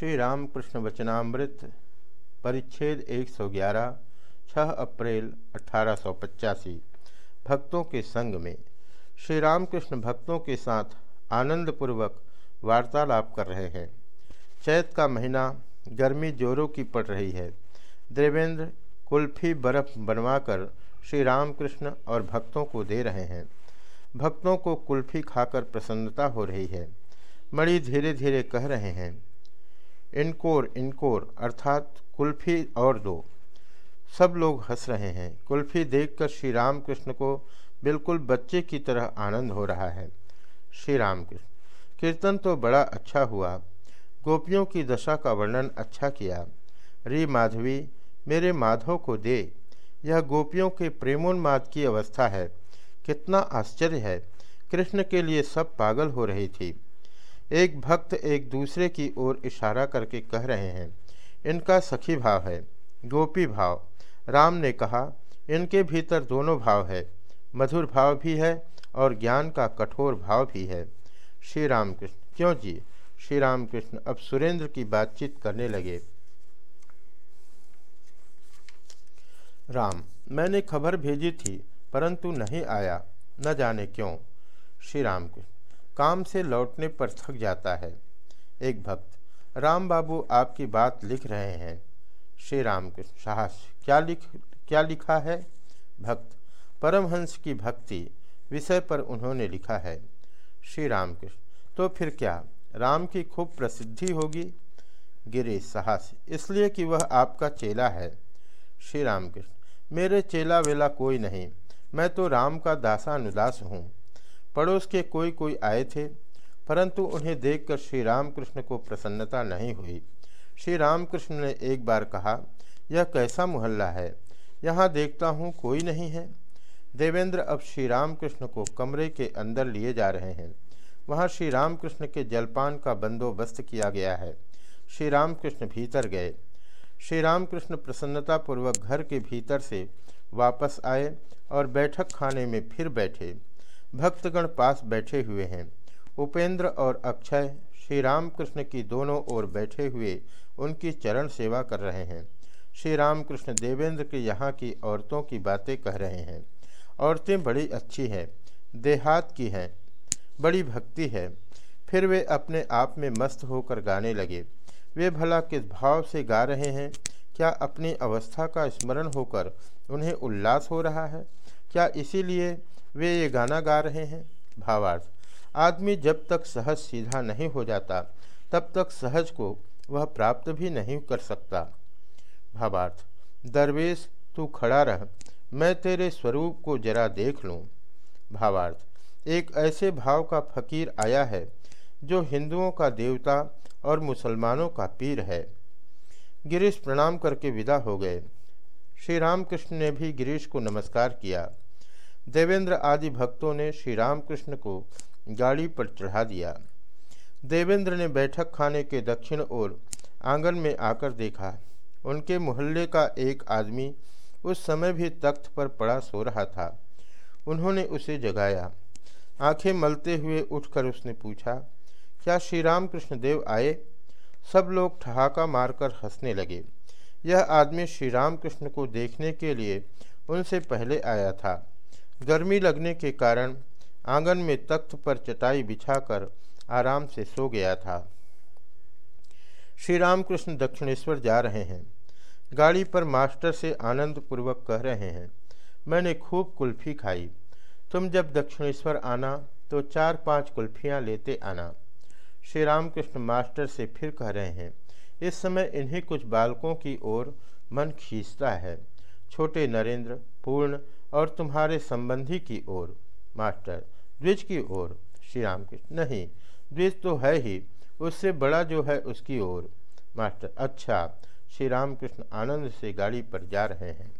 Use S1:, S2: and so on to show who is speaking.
S1: श्री रामकृष्ण वचनामृत परिच्छेद 111 6 अप्रैल अठारह सौ पचासी। भक्तों के संग में श्री रामकृष्ण भक्तों के साथ आनंदपूर्वक वार्तालाप कर रहे हैं। चैत का महीना गर्मी जोरों की पड़ रही है। देवेंद्र कुल्फी बर्फ़ बनवाकर श्री रामकृष्ण और भक्तों को दे रहे हैं। भक्तों को कुल्फी खाकर प्रसन्नता हो रही है। मणि धीरे धीरे कह रहे हैं इनकोर इनकोर, अर्थात कुल्फी और दो। सब लोग हंस रहे हैं। कुल्फी देखकर श्री राम कृष्ण को बिल्कुल बच्चे की तरह आनंद हो रहा है। श्री राम कृष्ण कीर्तन तो बड़ा अच्छा हुआ। गोपियों की दशा का वर्णन अच्छा किया। री माधवी, मेरे माधव को दे। यह गोपियों के प्रेमोन्माद की अवस्था है। कितना आश्चर्य है। कृष्ण के लिए सब पागल हो रही थी। एक भक्त एक दूसरे की ओर इशारा करके कह रहे हैं, इनका सखी भाव है, गोपी भाव। राम ने कहा, इनके भीतर दोनों भाव है, मधुर भाव भी है और ज्ञान का कठोर भाव भी है। श्री राम कृष्ण क्यों जी? श्री राम कृष्ण अब सुरेंद्र की बातचीत करने लगे। राम, मैंने खबर भेजी थी, परंतु नहीं आया, न जाने क्यों? श्री राम कृष्ण काम से लौटने पर थक जाता है। एक भक्त, राम बाबू, आपकी बात लिख रहे हैं। श्री राम कृष्ण, साहस, क्या लिख, क्या लिखा है? भक्त, परमहंस की भक्ति विषय पर उन्होंने लिखा है। श्री राम कृष्ण तो फिर क्या? राम की खूब प्रसिद्धि होगी? गिरीश साहस, इसलिए कि वह आपका चेला है। श्री राम कृष्ण, मेरे चेला वेला कोई नहीं। मैं तो राम का दासानुदास हूँ। पड़ोस के कोई कोई आए थे, परंतु उन्हें देखकर श्री रामकृष्ण को प्रसन्नता नहीं हुई। श्री रामकृष्ण ने एक बार कहा, यह कैसा मोहल्ला है? यहाँ देखता हूँ कोई नहीं है। देवेंद्र अब श्री रामकृष्ण को कमरे के अंदर लिए जा रहे हैं। वहाँ श्री रामकृष्ण के जलपान का बंदोबस्त किया गया है। श्री रामकृष्ण भीतर गए। श्री रामकृष्ण प्रसन्नतापूर्वक घर के भीतर से वापस आए और बैठक खाने में फिर बैठे। भक्तगण पास बैठे हुए हैं। उपेंद्र और अक्षय श्री रामकृष्ण की दोनों ओर बैठे हुए उनकी चरण सेवा कर रहे हैं। श्री रामकृष्ण देवेंद्र के यहाँ की औरतों की बातें कह रहे हैं। औरतें बड़ी अच्छी हैं, देहात की हैं, बड़ी भक्ति है। फिर वे अपने आप में मस्त होकर गाने लगे। वे भला किस भाव से गा रहे हैं? क्या अपनी अवस्था का स्मरण होकर उन्हें उल्लास हो रहा है? क्या इसीलिए वे ये गाना गा रहे हैं। भावार्थ, आदमी जब तक सहज सीधा नहीं हो जाता, तब तक सहज को वह प्राप्त भी नहीं कर सकता। भावार्थ, दरवेश, तू खड़ा रह, मैं तेरे स्वरूप को जरा देख लूँ। भावार्थ, एक ऐसे भाव का फकीर आया है, जो हिंदुओं का देवता और मुसलमानों का पीर है। गिरीश प्रणाम करके विदा हो गए। श्री रामकृष्ण ने भी गिरीश को नमस्कार किया। देवेंद्र आदि भक्तों ने श्री रामकृष्ण को गाड़ी पर चढ़ा दिया। देवेंद्र ने बैठक खाने के दक्षिण ओर आँगन में आकर देखा। उनके मोहल्ले का एक आदमी उस समय भी तख्त पर पड़ा सो रहा था। उन्होंने उसे जगाया। आँखें मलते हुए उठकर उसने पूछा, क्या श्री राम कृष्ण देव आए? सब लोग ठहाका मारकर हंसने लगे। यह आदमी श्री राम कृष्ण को देखने के लिए उनसे पहले आया था। गर्मी लगने के कारण आँगन में तख्त पर चटाई बिछाकर आराम से सो गया था। श्री रामकृष्ण दक्षिणेश्वर जा रहे हैं। गाड़ी पर मास्टर से आनंद पूर्वक कह रहे हैं, मैंने खूब कुल्फी खाई। तुम जब दक्षिणेश्वर आना तो चार पाँच कुल्फियाँ लेते आना। श्री रामकृष्ण मास्टर से फिर कह रहे हैं, इस समय इन्हीं कुछ बालकों की ओर मन खींचता है। छोटे नरेंद्र, पूर्ण और तुम्हारे संबंधी की ओर, मास्टर, द्विज की ओर श्री राम कृष्ण नहीं, द्विज तो है ही, उससे बड़ा जो है उसकी ओर। मास्टर अच्छा श्री राम कृष्ण आनंद से गाड़ी पर जा रहे हैं।